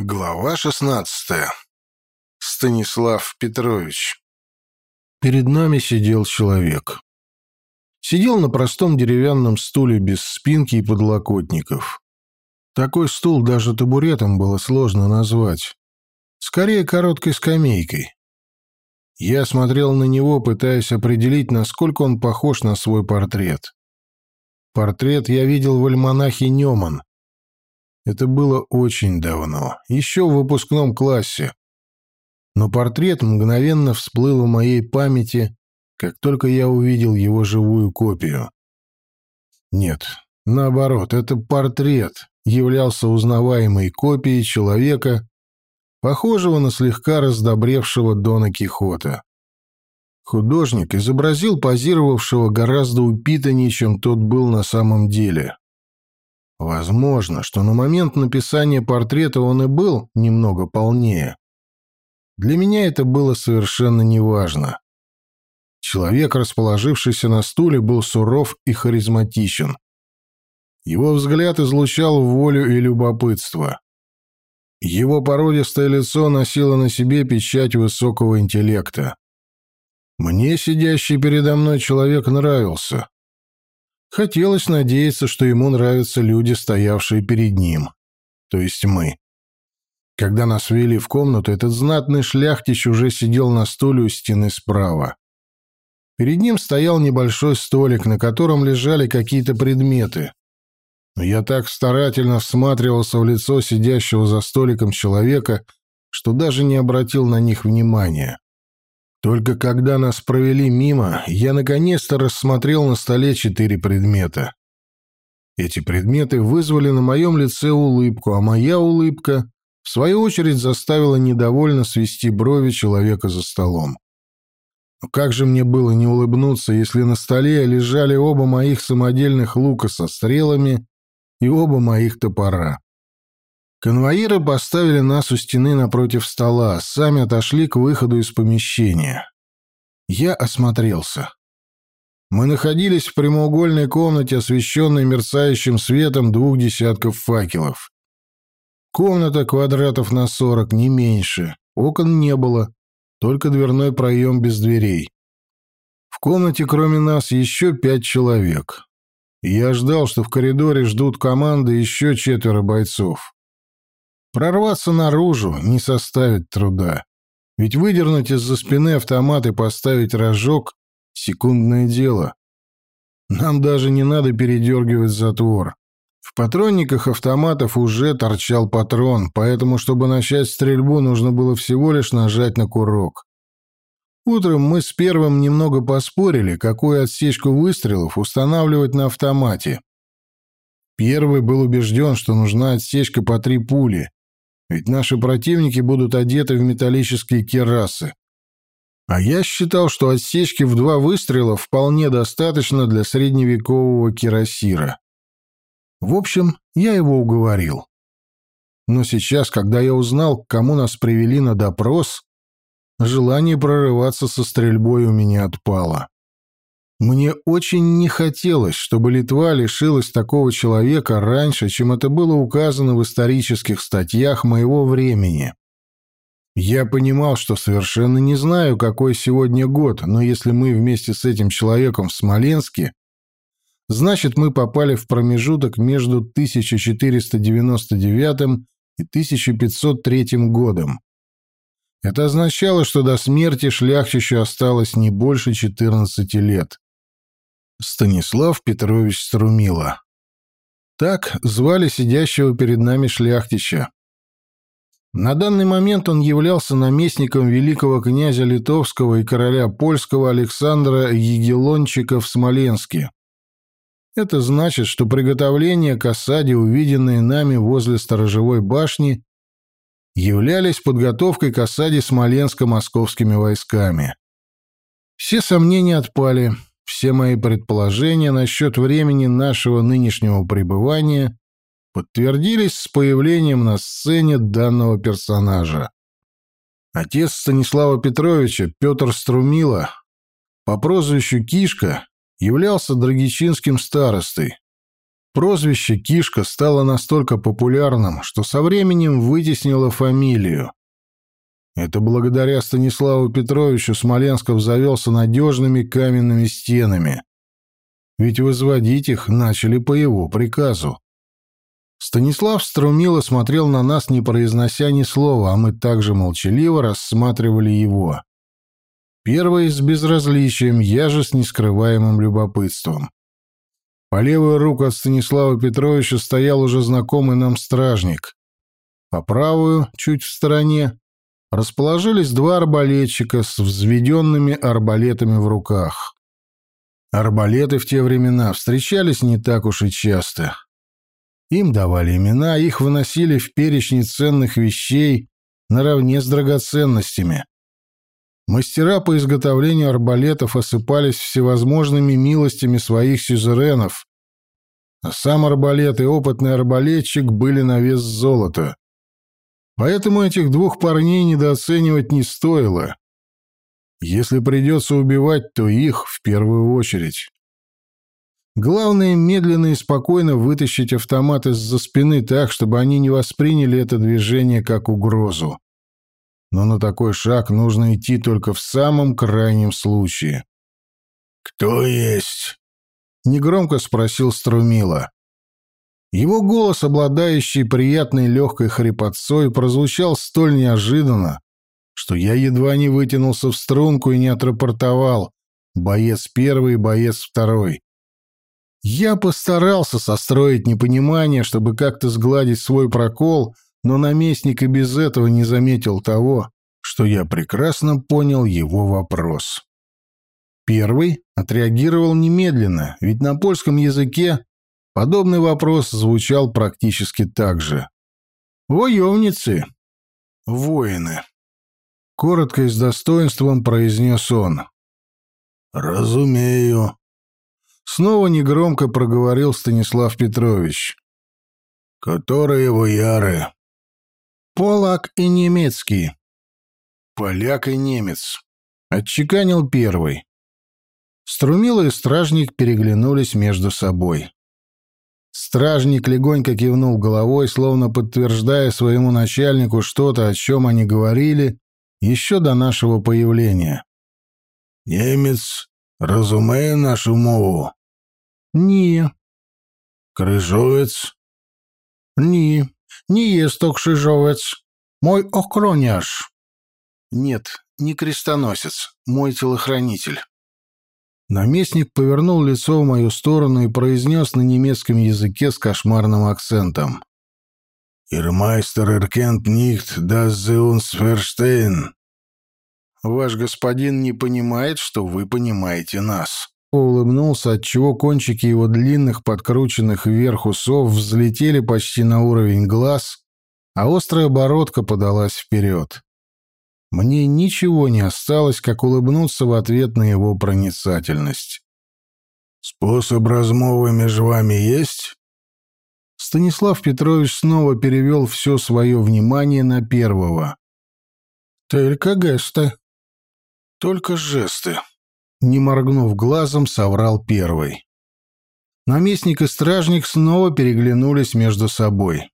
Глава шестнадцатая. Станислав Петрович. Перед нами сидел человек. Сидел на простом деревянном стуле без спинки и подлокотников. Такой стул даже табуретом было сложно назвать. Скорее, короткой скамейкой. Я смотрел на него, пытаясь определить, насколько он похож на свой портрет. Портрет я видел в альманахе Неман, это было очень давно, еще в выпускном классе. Но портрет мгновенно всплыл в моей памяти, как только я увидел его живую копию. Нет, наоборот, это портрет являлся узнаваемой копией человека, похожего на слегка раздобревшего Дона Кихота. Художник изобразил позировавшего гораздо упитаннее, чем тот был на самом деле. Возможно, что на момент написания портрета он и был немного полнее. Для меня это было совершенно неважно. Человек, расположившийся на стуле, был суров и харизматичен. Его взгляд излучал волю и любопытство. Его породистое лицо носило на себе печать высокого интеллекта. Мне сидящий передо мной человек нравился. Хотелось надеяться, что ему нравятся люди, стоявшие перед ним. То есть мы. Когда нас ввели в комнату, этот знатный шляхтич уже сидел на стуле у стены справа. Перед ним стоял небольшой столик, на котором лежали какие-то предметы. Но я так старательно всматривался в лицо сидящего за столиком человека, что даже не обратил на них внимания. Только когда нас провели мимо, я наконец-то рассмотрел на столе четыре предмета. Эти предметы вызвали на моем лице улыбку, а моя улыбка, в свою очередь, заставила недовольно свести брови человека за столом. Но как же мне было не улыбнуться, если на столе лежали оба моих самодельных лука со стрелами и оба моих топора? Конвоиры поставили нас у стены напротив стола, сами отошли к выходу из помещения. Я осмотрелся. Мы находились в прямоугольной комнате, освещенной мерцающим светом двух десятков факелов. Комната квадратов на сорок, не меньше. Окон не было, только дверной проем без дверей. В комнате кроме нас еще пять человек. я ждал, что в коридоре ждут команды еще четверо бойцов. Прорваться наружу не составит труда. Ведь выдернуть из-за спины автомат и поставить рожок — секундное дело. Нам даже не надо передергивать затвор. В патронниках автоматов уже торчал патрон, поэтому, чтобы начать стрельбу, нужно было всего лишь нажать на курок. Утром мы с первым немного поспорили, какую отсечку выстрелов устанавливать на автомате. Первый был убежден, что нужна отсечка по три пули, ведь наши противники будут одеты в металлические керасы. А я считал, что отсечки в два выстрела вполне достаточно для средневекового кирасира. В общем, я его уговорил. Но сейчас, когда я узнал, к кому нас привели на допрос, желание прорываться со стрельбой у меня отпало. Мне очень не хотелось, чтобы Литва лишилась такого человека раньше, чем это было указано в исторических статьях моего времени. Я понимал, что совершенно не знаю, какой сегодня год, но если мы вместе с этим человеком в Смоленске, значит, мы попали в промежуток между 1499 и 1503 годом. Это означало, что до смерти шляхтичу осталось не больше 14 лет. Станислав Петрович Струмила. Так звали сидящего перед нами шляхтича. На данный момент он являлся наместником великого князя литовского и короля польского Александра Егелончика в Смоленске. Это значит, что приготовления к осаде, увиденные нами возле сторожевой башни, являлись подготовкой к осаде Смоленска московскими войсками. Все сомнения отпали. Все мои предположения насчет времени нашего нынешнего пребывания подтвердились с появлением на сцене данного персонажа. Отец Станислава Петровича, Петр Струмила, по прозвищу Кишка, являлся драгичинским старостой. Прозвище «Кишка» стало настолько популярным, что со временем вытеснило фамилию. Это благодаря Станиславу Петровичу Смоленсков завелся надежными каменными стенами. Ведь возводить их начали по его приказу. Станислав Струмило смотрел на нас, не произнося ни слова, а мы также молчаливо рассматривали его. Первый с безразличием, я же с нескрываемым любопытством. По левую руку от Станислава Петровича стоял уже знакомый нам стражник. По правую, чуть в стороне, расположились два арбалетчика с взведенными арбалетами в руках. Арбалеты в те времена встречались не так уж и часто. Им давали имена, их выносили в перечни ценных вещей наравне с драгоценностями. Мастера по изготовлению арбалетов осыпались всевозможными милостями своих сюзеренов, а сам арбалет и опытный арбалетчик были на вес золота. Поэтому этих двух парней недооценивать не стоило. Если придется убивать, то их в первую очередь. Главное, медленно и спокойно вытащить автомат из-за спины так, чтобы они не восприняли это движение как угрозу. Но на такой шаг нужно идти только в самом крайнем случае. «Кто есть?» — негромко спросил Струмила. Его голос, обладающий приятной легкой хрипотцой, прозвучал столь неожиданно, что я едва не вытянулся в струнку и не отрапортовал. Боец первый, боец второй. Я постарался состроить непонимание, чтобы как-то сгладить свой прокол, но наместник и без этого не заметил того, что я прекрасно понял его вопрос. Первый отреагировал немедленно, ведь на польском языке Подобный вопрос звучал практически так же. «Воевницы!» «Воины!» Коротко и с достоинством произнес он. «Разумею!» Снова негромко проговорил Станислав Петрович. «Которые вояры?» «Полак и немецкий». «Поляк и немец», — отчеканил первый. Струмило и стражник переглянулись между собой. Стражник легонько кивнул головой, словно подтверждая своему начальнику что-то, о чем они говорили еще до нашего появления. «Немец разумеє нашу мову?» «Ні». «Крижовець?» «Ні, не есть то крыжовец. Мой охроняш». «Нет, не крестоносец, мой телохранитель». Наместник повернул лицо в мою сторону и произнес на немецком языке с кошмарным акцентом. «Ирмайстер эркент нихт, das sie uns verstehen». «Ваш господин не понимает, что вы понимаете нас». Улыбнулся, отчего кончики его длинных, подкрученных вверх усов взлетели почти на уровень глаз, а острая бородка подалась вперед. Мне ничего не осталось, как улыбнуться в ответ на его проницательность. «Способ размовы между вами есть?» Станислав Петрович снова перевел все свое внимание на первого. «Только жесты». «Только жесты», — не моргнув глазом, соврал первый. Наместник и стражник снова переглянулись между собой.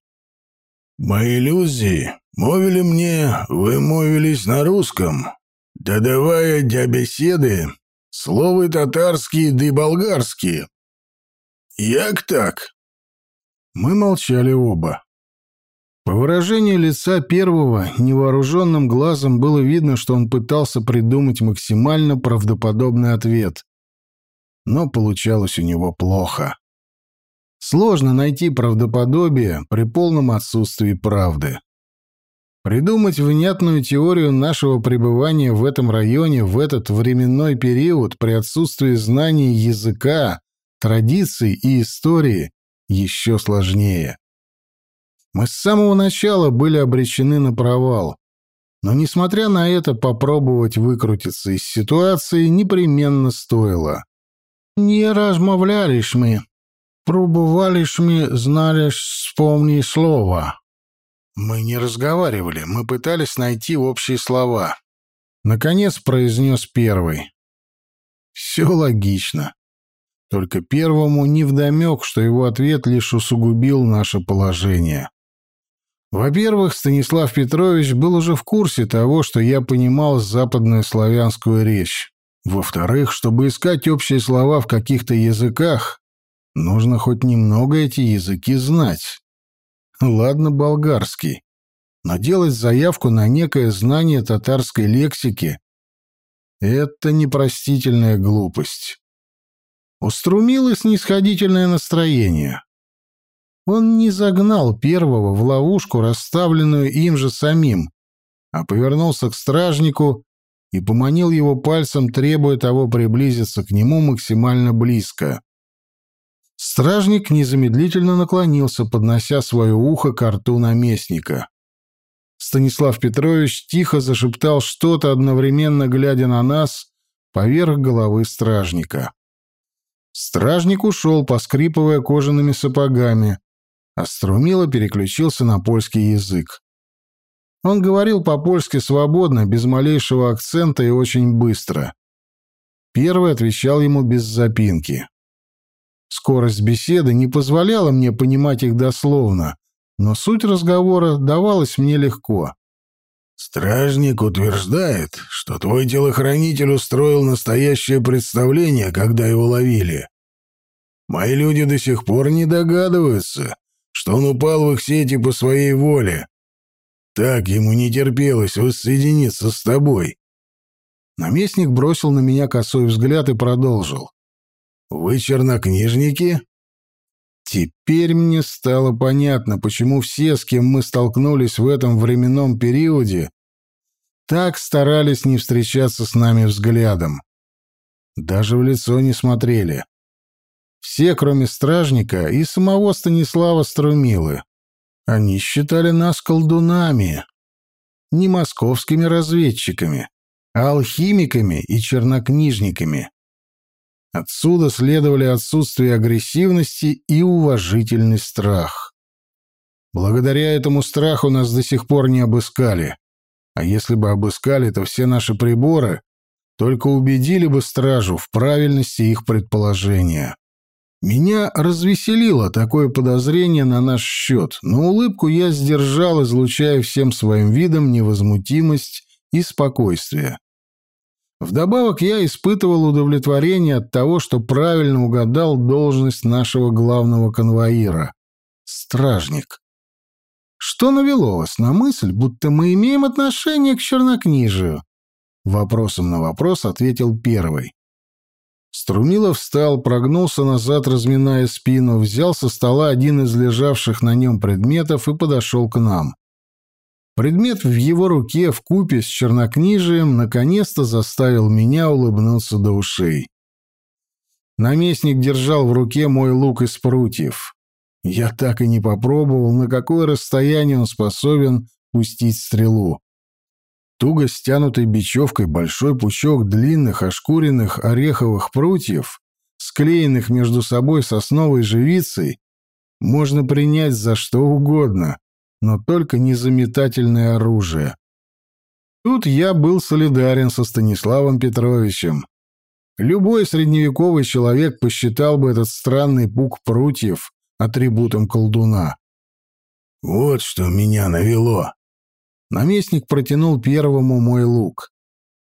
«Мои иллюзии Мовили мне, вы мовились на русском. Да давая для беседы словы татарские да и болгарские. Як так?» Мы молчали оба. По выражению лица первого, невооруженным глазом было видно, что он пытался придумать максимально правдоподобный ответ. Но получалось у него плохо. Сложно найти правдоподобие при полном отсутствии правды. Придумать внятную теорию нашего пребывания в этом районе в этот временной период при отсутствии знаний языка, традиций и истории еще сложнее. Мы с самого начала были обречены на провал. Но, несмотря на это, попробовать выкрутиться из ситуации непременно стоило. «Не размовляли ж мы. Пробовали ж мы, знали вспомни слово». Мы не разговаривали, мы пытались найти общие слова. Наконец произнес первый. Все логично. Только первому невдомек, что его ответ лишь усугубил наше положение. Во-первых, Станислав Петрович был уже в курсе того, что я понимал западную славянскую речь. Во-вторых, чтобы искать общие слова в каких-то языках, нужно хоть немного эти языки знать. Ладно, болгарский. Но делать заявку на некое знание татарской лексики — это непростительная глупость. Уструмило снисходительное настроение. Он не загнал первого в ловушку, расставленную им же самим, а повернулся к стражнику и поманил его пальцем, требуя того приблизиться к нему максимально близко. Стражник незамедлительно наклонился, поднося свое ухо к рту наместника. Станислав Петрович тихо зашептал что-то, одновременно глядя на нас поверх головы стражника. Стражник ушел, поскрипывая кожаными сапогами, а Струмила переключился на польский язык. Он говорил по-польски свободно, без малейшего акцента и очень быстро. Первый отвечал ему без запинки. Скорость беседы не позволяла мне понимать их дословно, но суть разговора давалась мне легко. «Стражник утверждает, что твой телохранитель устроил настоящее представление, когда его ловили. Мои люди до сих пор не догадываются, что он упал в их сети по своей воле, так ему не терпелось воссоединиться с тобой. Наместник бросил на меня косой взгляд и продолжил. «Вы чернокнижники?» Теперь мне стало понятно, почему все, с кем мы столкнулись в этом временном периоде, так старались не встречаться с нами взглядом. Даже в лицо не смотрели. Все, кроме стражника и самого Станислава Струмилы. Они считали нас колдунами, не московскими разведчиками, а алхимиками и чернокнижниками. Отсюда следовали отсутствие агрессивности и уважительный страх. Благодаря этому страху нас до сих пор не обыскали. А если бы обыскали, то все наши приборы только убедили бы стражу в правильности их предположения. Меня развеселило такое подозрение на наш счет, но улыбку я сдержал, излучая всем своим видом невозмутимость и спокойствие. Вдобавок я испытывал удовлетворение от того, что правильно угадал должность нашего главного конвоира — стражник. Что навело вас на мысль, будто мы имеем отношение к чернокнижию? Вопросом на вопрос ответил первый. Струмилов встал, прогнулся назад, разминая спину, взял со стола один из лежавших на нем предметов и подошел к нам. Предмет в его руке в купе с чернокнижием наконец-то заставил меня улыбнуться до ушей. Наместник держал в руке мой лук из прутьев. Я так и не попробовал, на какое расстояние он способен пустить стрелу. Туго стянутой бечевкой большой пучок длинных ошкуренных ореховых прутьев, склеенных между собой сосновой живицей, можно принять за что угодно, но только не за метательное оружие. Тут я был солидарен со Станиславом Петровичем. Любой средневековый человек посчитал бы этот странный пук прутьев атрибутом колдуна. «Вот что меня навело», Наместник протянул первому мой лук.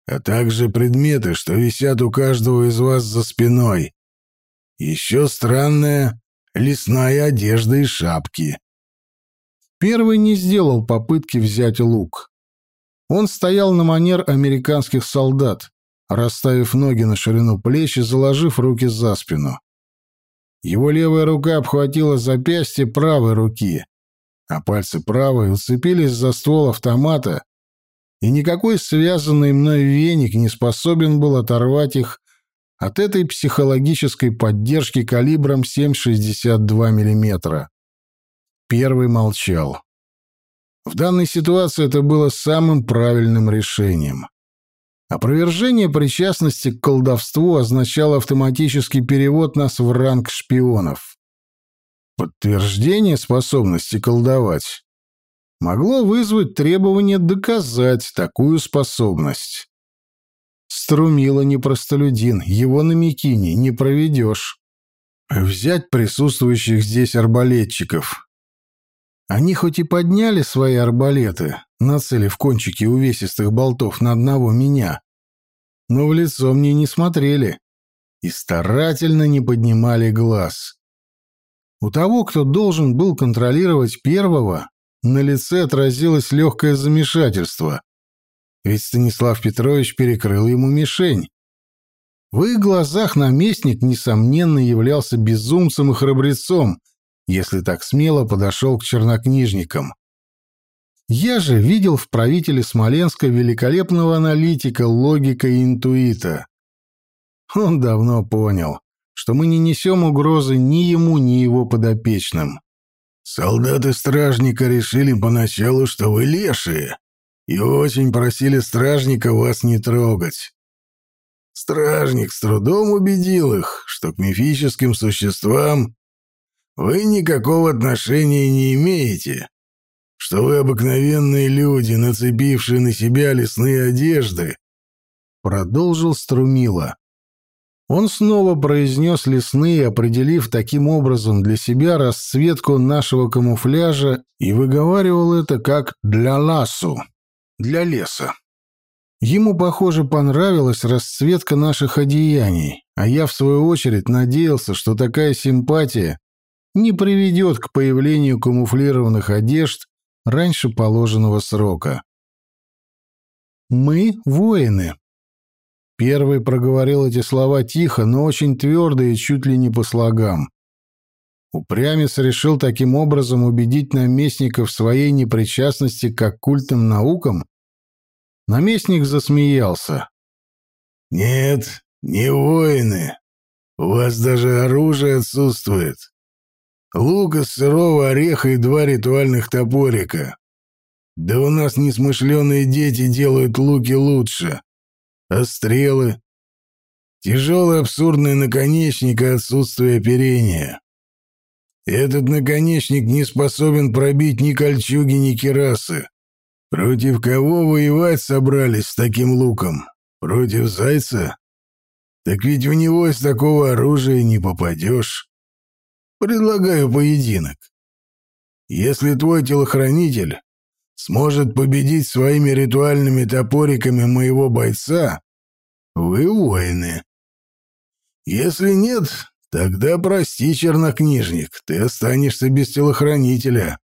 «А также предметы, что висят у каждого из вас за спиной. Еще странная лесная одежда и шапки». Первый не сделал попытки взять лук. Он стоял на манер американских солдат, расставив ноги на ширину плеч и заложив руки за спину. Его левая рука обхватила запястье правой руки, а пальцы правой уцепились за ствол автомата, и никакой связанный мной веник не способен был оторвать их от этой психологической поддержки калибром 7,62 мм. Первый молчал. В данной ситуации это было самым правильным решением. Опровержение причастности к колдовству означало автоматический перевод нас в ранг шпионов. Подтверждение способности колдовать могло вызвать требование доказать такую способность. Струмила не простолюдин, его на Микине не проведешь. взять присутствующих здесь арбалетчиков. Они хоть и подняли свои арбалеты, нацелив кончики увесистых болтов на одного меня, но в лицо мне не смотрели и старательно не поднимали глаз. У того, кто должен был контролировать первого, на лице отразилось легкое замешательство, ведь Станислав Петрович перекрыл ему мишень. В их глазах наместник, несомненно, являлся безумцем и храбрецом, если так смело подошел к чернокнижникам. Я же видел в правителе Смоленска великолепного аналитика, логика и интуита. Он давно понял, что мы не несем угрозы ни ему, ни его подопечным. «Солдаты стражника решили поначалу, что вы лешие, и очень просили стражника вас не трогать. Стражник с трудом убедил их, что к мифическим существам вы никакого отношения не имеете, что вы обыкновенные люди, нацепившие на себя лесные одежды, продолжил Струмила. Он снова произнес лесные, определив таким образом для себя расцветку нашего камуфляжа и выговаривал это как «для ласу» — «для леса». Ему, похоже, понравилась расцветка наших одеяний, а я, в свою очередь, надеялся, что такая симпатия не приведет к появлению камуфлированных одежд раньше положенного срока. «Мы — воины». Первый проговорил эти слова тихо, но очень твердо и чуть ли не по слогам. Упрямец решил таким образом убедить наместников в своей непричастности к оккультным наукам? Наместник засмеялся. «Нет, не воины. У вас даже оружие отсутствует. Лук из сырого ореха и два ритуальных топорика. Да у нас несмышленые дети делают луки лучше. А стрелы? Тяжелый абсурдный наконечник и отсутствие оперения. Этот наконечник не способен пробить ни кольчуги, ни керасы. Против кого воевать собрались с таким луком? Против зайца? Так ведь в него из такого оружия не попадешь. Предлагаю поединок. Если твой телохранитель сможет победить своими ритуальными топориками моего бойца, вы воины. Если нет, тогда прости, чернокнижник, ты останешься без телохранителя.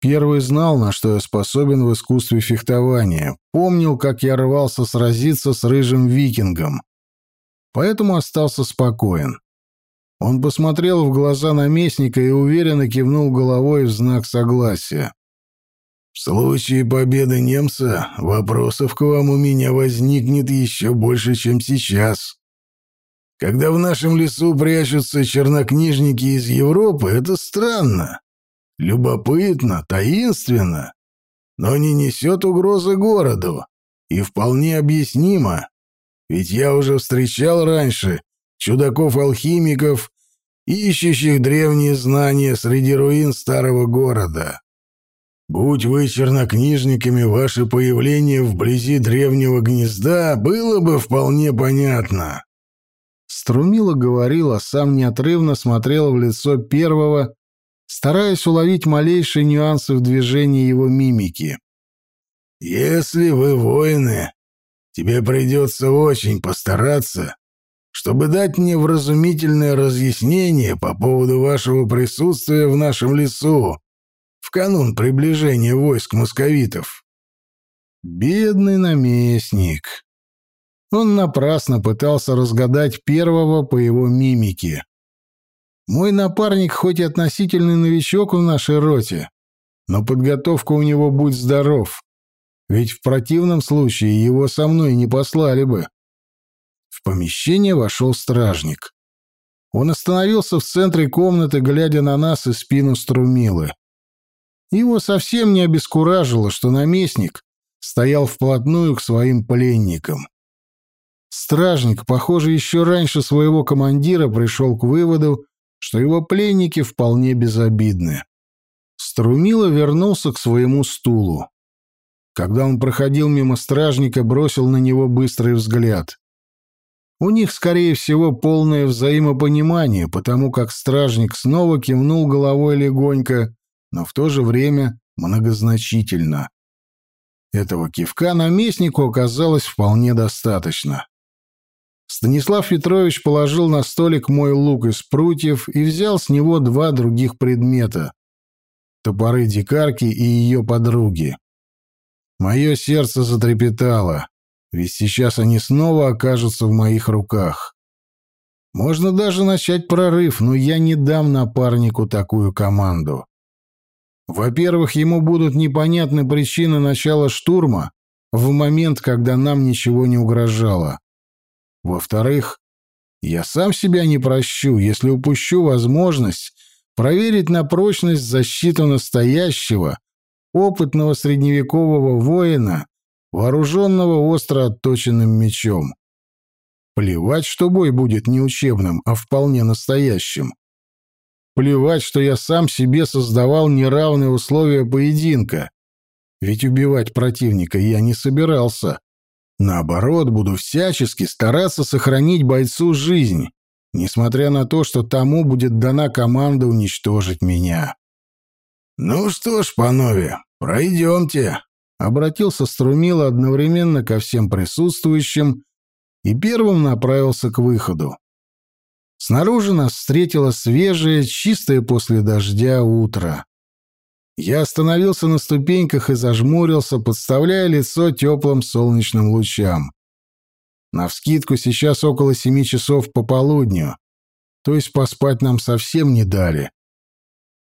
Первый знал, на что я способен в искусстве фехтования, помнил, как я рвался сразиться с рыжим викингом. Поэтому остался спокоен. Он посмотрел в глаза наместника и уверенно кивнул головой в знак согласия. «В случае победы немца вопросов к вам у меня возникнет еще больше, чем сейчас. Когда в нашем лесу прячутся чернокнижники из Европы, это странно, любопытно, таинственно, но не несет угрозы городу и вполне объяснимо, ведь я уже встречал раньше чудаков-алхимиков, ищущих древние знания среди руин старого города. Будь вы чернокнижниками, ваше появление вблизи древнего гнезда было бы вполне понятно. Струмила говорил, а сам неотрывно смотрел в лицо первого, стараясь уловить малейшие нюансы в движении его мимики. «Если вы воины, тебе придется очень постараться, чтобы дать мне вразумительное разъяснение по поводу вашего присутствия в нашем лесу в канун приближения войск московитов. Бедный наместник. Он напрасно пытался разгадать первого по его мимике. Мой напарник хоть и относительный новичок в нашей роте, но подготовка у него будь здоров, ведь в противном случае его со мной не послали бы. В помещение вошел стражник. Он остановился в центре комнаты, глядя на нас и спину струмилы. Его совсем не обескуражило, что наместник стоял вплотную к своим пленникам. Стражник, похоже, еще раньше своего командира пришел к выводу, что его пленники вполне безобидны. Струмила вернулся к своему стулу. Когда он проходил мимо стражника, бросил на него быстрый взгляд. У них, скорее всего, полное взаимопонимание, потому как стражник снова кивнул головой легонько, но в то же время многозначительно. Этого кивка наместнику оказалось вполне достаточно. Станислав Петрович положил на столик мой лук из прутьев и взял с него два других предмета — топоры дикарки и ее подруги. Мое сердце затрепетало, ведь сейчас они снова окажутся в моих руках. Можно даже начать прорыв, но я не дам напарнику такую команду. Во-первых, ему будут непонятны причины начала штурма в момент, когда нам ничего не угрожало. Во-вторых, я сам себя не прощу, если упущу возможность проверить на прочность защиту настоящего, опытного средневекового воина, вооруженного остро отточенным мечом. Плевать, что бой будет не учебным, а вполне настоящим. Плевать, что я сам себе создавал неравные условия поединка. Ведь убивать противника я не собирался. Наоборот, буду всячески стараться сохранить бойцу жизнь, несмотря на то, что тому будет дана команда уничтожить меня. «Ну что ж, панове, пройдемте», — обратился Струмила одновременно ко всем присутствующим и первым направился к выходу. Снаружи нас встретило свежее, чистое после дождя утро. Я остановился на ступеньках и зажмурился, подставляя лицо теплым солнечным лучам. Навскидку сейчас около семи часов по полудню, то есть поспать нам совсем не дали.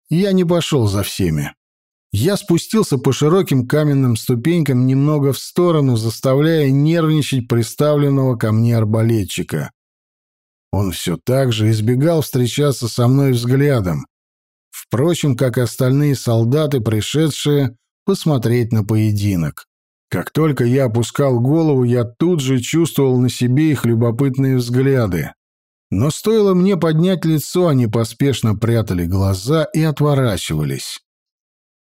Я не пошел за всеми. Я спустился по широким каменным ступенькам немного в сторону, заставляя нервничать приставленного ко мне арбалетчика. Он все так же избегал встречаться со мной взглядом, впрочем, как и остальные солдаты, пришедшие посмотреть на поединок. Как только я опускал голову, я тут же чувствовал на себе их любопытные взгляды. Но стоило мне поднять лицо, они поспешно прятали глаза и отворачивались.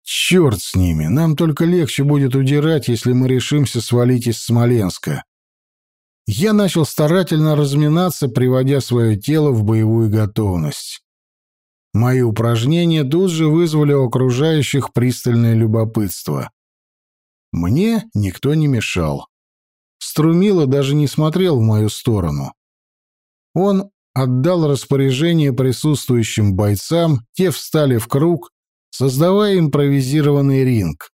Черт с ними, нам только легче будет удирать, если мы решимся свалить из Смоленска. Я начал старательно разминаться, приводя свое тело в боевую готовность. Мои упражнения тут же вызвали у окружающих пристальное любопытство. Мне никто не мешал. Струмило даже не смотрел в мою сторону. Он отдал распоряжение присутствующим бойцам, те встали в круг, создавая импровизированный ринг.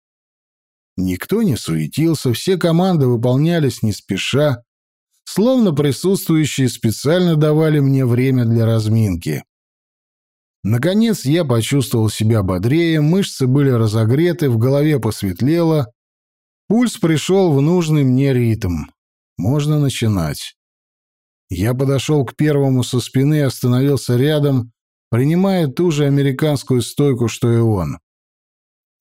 Никто не суетился, все команды выполнялись не спеша, словно присутствующие специально давали мне время для разминки. Наконец я почувствовал себя бодрее, мышцы были разогреты, в голове посветлело, пульс пришел в нужный мне ритм. Можно начинать. Я подошел к первому со спины остановился рядом, принимая ту же американскую стойку, что и он.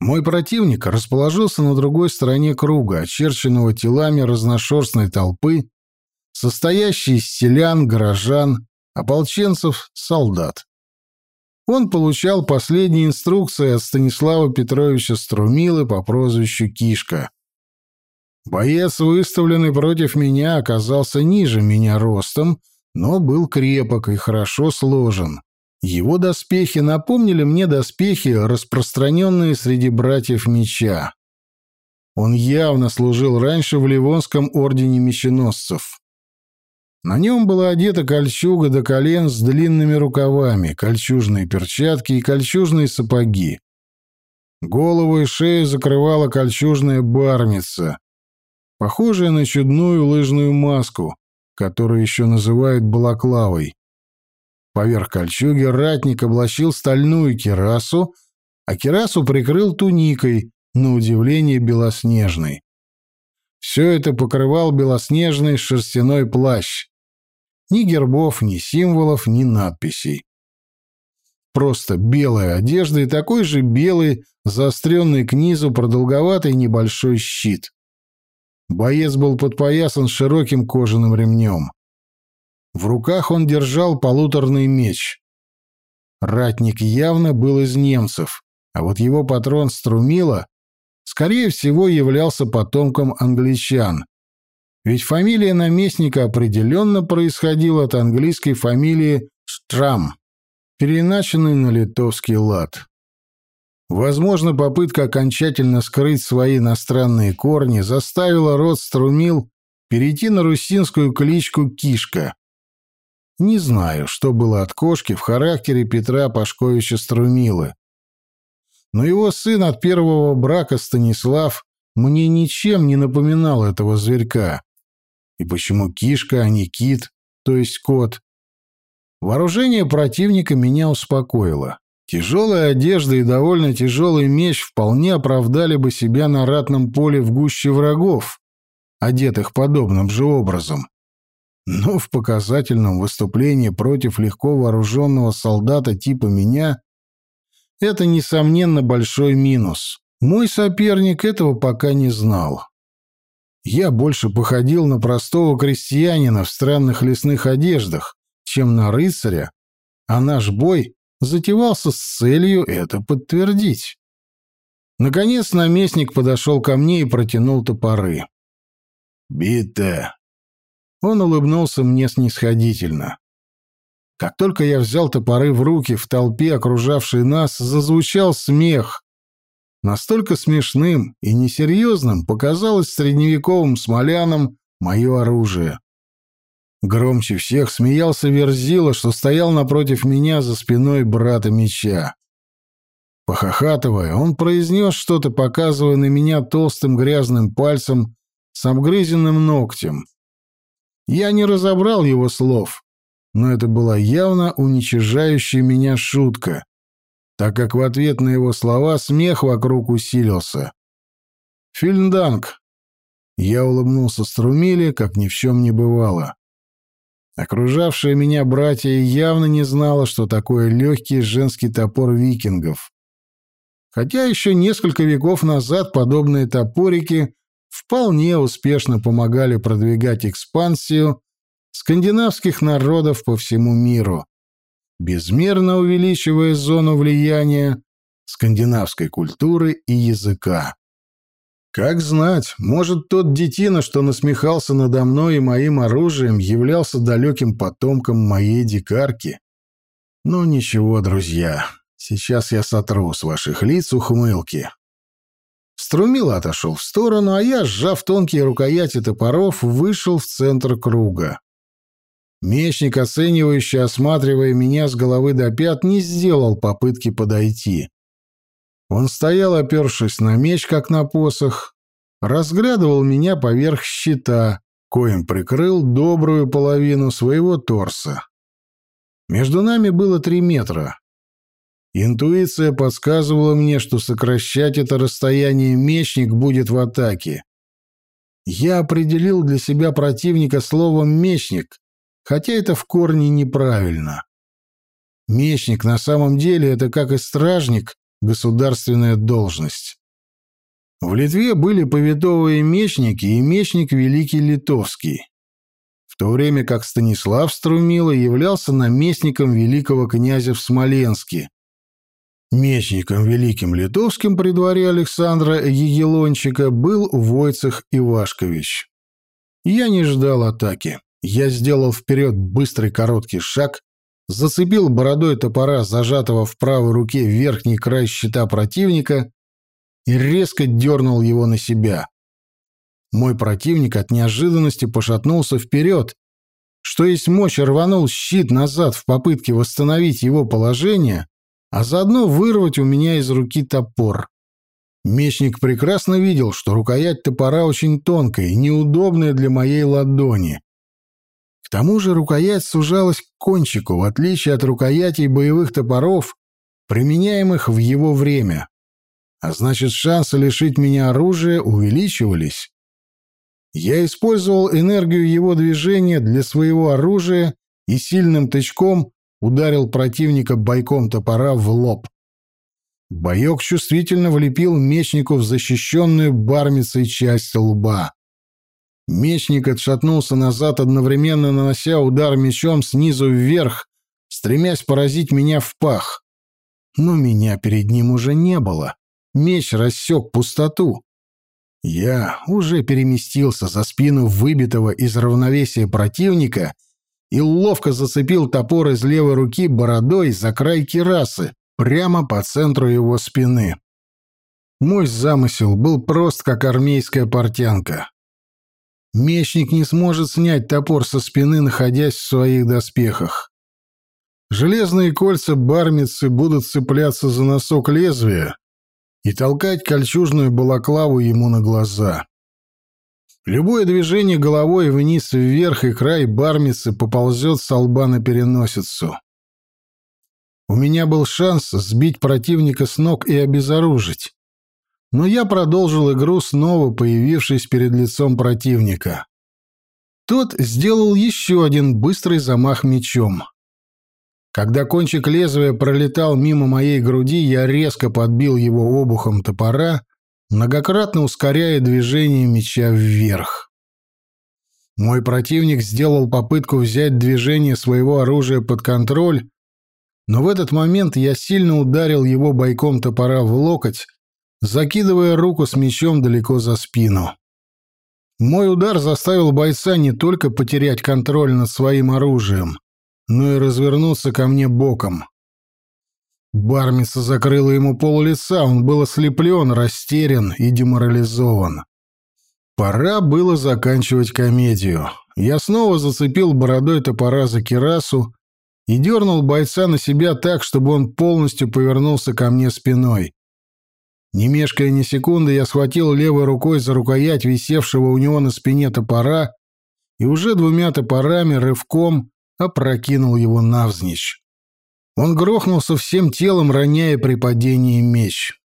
Мой противник расположился на другой стороне круга, очерченного телами разношерстной толпы, состоящий из селян, горожан, ополченцев, солдат. Он получал последние инструкции от Станислава Петровича Струмилы по прозвищу Кишка. Боец, выставленный против меня, оказался ниже меня ростом, но был крепок и хорошо сложен. Его доспехи напомнили мне доспехи, распространенные среди братьев меча. Он явно служил раньше в Ливонском ордене меченосцев. На нем была одета кольчуга до колен с длинными рукавами, кольчужные перчатки и кольчужные сапоги. Голову и шею закрывала кольчужная бармица, похожая на чудную лыжную маску, которую еще называют балаклавой. Поверх кольчуги ратник облачил стальную кирасу, а кирасу прикрыл туникой, на удивление белоснежной. Все это покрывал белоснежный шерстяной плащ, ни гербов, ни символов, ни надписей. Просто белая одежда и такой же белый, заостренный к низу продолговатый небольшой щит. Боец был подпоясан широким кожаным ремнем. В руках он держал полуторный меч. Ратник явно был из немцев, а вот его патрон Струмила, скорее всего, являлся потомком англичан, Ведь фамилия наместника определенно происходила от английской фамилии Штрам, переначенной на литовский лад. Возможно, попытка окончательно скрыть свои иностранные корни заставила род Струмил перейти на русинскую кличку Кишка. Не знаю, что было от кошки в характере Петра Пашковича Струмилы. Но его сын от первого брака Станислав мне ничем не напоминал этого зверька. И почему кишка, а не кит, то есть кот? Вооружение противника меня успокоило. Тяжелая одежда и довольно тяжелый меч вполне оправдали бы себя на ратном поле в гуще врагов, одетых подобным же образом. Но в показательном выступлении против легко вооруженного солдата типа меня это, несомненно, большой минус. Мой соперник этого пока не знал. Я больше походил на простого крестьянина в странных лесных одеждах, чем на рыцаря, а наш бой затевался с целью это подтвердить. Наконец наместник подошел ко мне и протянул топоры. «Бита!» Он улыбнулся мне снисходительно. Как только я взял топоры в руки, в толпе, окружавшей нас, зазвучал смех. Настолько смешным и несерьезным показалось средневековым смолянам мое оружие. Громче всех смеялся Верзила, что стоял напротив меня за спиной брата меча. Похохатывая, он произнес что-то, показывая на меня толстым грязным пальцем с обгрызенным ногтем. Я не разобрал его слов, но это была явно уничижающая меня шутка, так как в ответ на его слова смех вокруг усилился. «Фильнданг!» Я улыбнулся Струмиле, как ни в чем не бывало. Окружавшие меня братья явно не знала, что такое легкий женский топор викингов. Хотя еще несколько веков назад подобные топорики вполне успешно помогали продвигать экспансию скандинавских народов по всему миру, безмерно увеличивая зону влияния скандинавской культуры и языка. Как знать, может, тот детина, что насмехался надо мной и моим оружием, являлся далеким потомком моей дикарки? Ну ничего, друзья, сейчас я сотру с ваших лиц ухмылки. Струмил отошел в сторону, а я, сжав тонкие рукояти топоров, вышел в центр круга. Мечник, оценивающий, осматривая меня с головы до пят, не сделал попытки подойти. Он стоял, опершись на меч, как на посох, разглядывал меня поверх щита, коим прикрыл добрую половину своего торса. Между нами было три метра. Интуиция подсказывала мне, что сокращать это расстояние мечник будет в атаке. Я определил для себя противника словом «мечник», хотя это в корне неправильно. Мечник на самом деле это как и стражник, государственная должность. В Литве были повитовые мечники и мечник Великий Литовский, в то время как Станислав Струмила являлся наместником великого князя в Смоленске. Мечником Великим Литовским при дворе Александра Егелончика был Войцех Ивашкович. Я не ждал атаки. Я сделал вперед быстрый короткий шаг, зацепил бородой топора, зажатого в правой руке верхний край щита противника, и резко дернул его на себя. Мой противник от неожиданности пошатнулся вперед, что есть мощь рванул щит назад в попытке восстановить его положение, а заодно вырвать у меня из руки топор. Мечник прекрасно видел, что рукоять топора очень тонкая и неудобная для моей ладони. К тому же рукоять сужалась к кончику, в отличие от рукоятей боевых топоров, применяемых в его время. А значит, шансы лишить меня оружия увеличивались. Я использовал энергию его движения для своего оружия и сильным тычком ударил противника бойком топора в лоб. Боек чувствительно влепил мечнику в защищенную бармицей часть лба. Мечник отшатнулся назад, одновременно нанося удар мечом снизу вверх, стремясь поразить меня в пах. Но меня перед ним уже не было. Меч рассек пустоту. Я уже переместился за спину выбитого из равновесия противника и ловко зацепил топор из левой руки бородой за край кирасы, прямо по центру его спины. Мой замысел был прост, как армейская портянка. Мечник не сможет снять топор со спины, находясь в своих доспехах. Железные кольца бармицы будут цепляться за носок лезвия и толкать кольчужную балаклаву ему на глаза. Любое движение головой вниз-вверх и край бармицы поползет с лба на переносицу. У меня был шанс сбить противника с ног и обезоружить. Но я продолжил игру, снова появившись перед лицом противника. Тот сделал еще один быстрый замах мечом. Когда кончик лезвия пролетал мимо моей груди, я резко подбил его обухом топора, многократно ускоряя движение меча вверх. Мой противник сделал попытку взять движение своего оружия под контроль, но в этот момент я сильно ударил его бойком топора в локоть, закидывая руку с мечом далеко за спину. Мой удар заставил бойца не только потерять контроль над своим оружием, но и развернуться ко мне боком. Бармица закрыла ему пол лица, он был ослеплен, растерян и деморализован. Пора было заканчивать комедию. Я снова зацепил бородой топора за кирасу и дернул бойца на себя так, чтобы он полностью повернулся ко мне спиной. Не мешкая ни секунды, я схватил левой рукой за рукоять висевшего у него на спине топора и уже двумя топорами рывком опрокинул его навзничь. Он грохнулся всем телом, роняя при падении меч.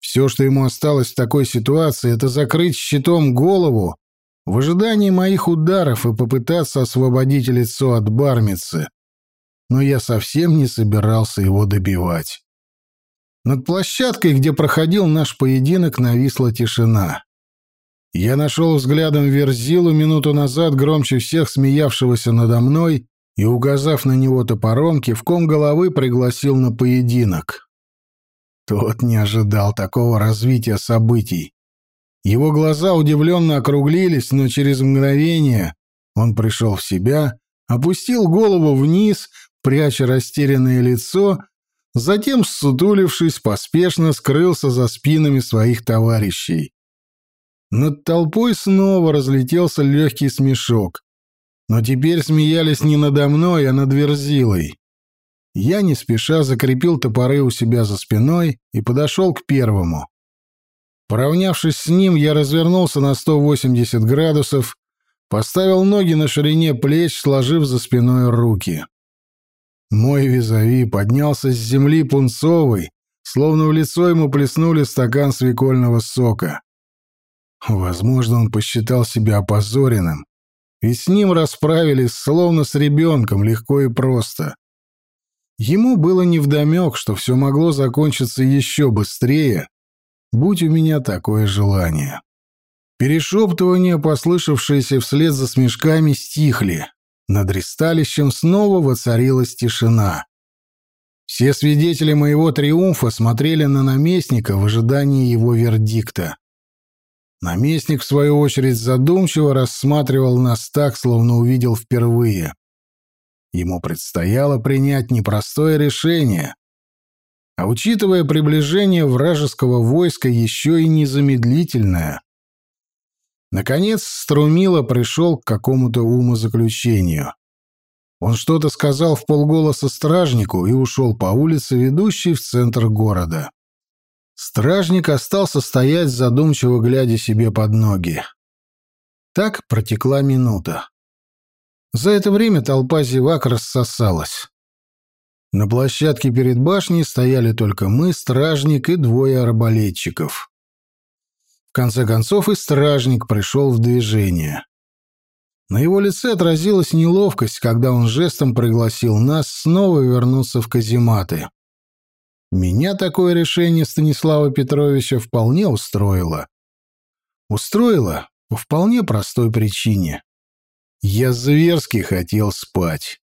Все, что ему осталось в такой ситуации, это закрыть щитом голову в ожидании моих ударов и попытаться освободить лицо от бармицы. Но я совсем не собирался его добивать. Над площадкой, где проходил наш поединок, нависла тишина. Я нашел взглядом Верзилу минуту назад, громче всех смеявшегося надо мной, и, указав на него топором, кивком головы пригласил на поединок. Тот не ожидал такого развития событий. Его глаза удивленно округлились, но через мгновение он пришел в себя, опустил голову вниз, пряча растерянное лицо, Затем, сутулившись, поспешно скрылся за спинами своих товарищей. Над толпой снова разлетелся легкий смешок. Но теперь смеялись не надо мной, а над Верзилой. Я не спеша закрепил топоры у себя за спиной и подошел к первому. Поравнявшись с ним, я развернулся на 180 градусов, поставил ноги на ширине плеч, сложив за спиной руки. Мой визави поднялся с земли пунцовый, словно в лицо ему плеснули стакан свекольного сока. Возможно, он посчитал себя опозоренным, ведь с ним расправились словно с ребенком, легко и просто. Ему было невдомек, что все могло закончиться еще быстрее, будь у меня такое желание. Перешептывания, послышавшиеся вслед за смешками, стихли. Над ристалищем снова воцарилась тишина. Все свидетели моего триумфа смотрели на наместника в ожидании его вердикта. Наместник, в свою очередь, задумчиво рассматривал нас так, словно увидел впервые. Ему предстояло принять непростое решение, а учитывая приближение вражеского войска, еще и незамедлительное. Наконец Струмила пришел к какому-то умозаключению. Он что-то сказал в полголоса стражнику и ушел по улице, ведущей в центр города. Стражник остался стоять, задумчиво глядя себе под ноги. Так протекла минута. За это время толпа зевак рассосалась. На площадке перед башней стояли только мы, стражник и двое арбалетчиков конце концов и стражник пришел в движение. На его лице отразилась неловкость, когда он жестом пригласил нас снова вернуться в казематы. Меня такое решение Станислава Петровича вполне устроило. Устроило по вполне простой причине. Я зверски хотел спать.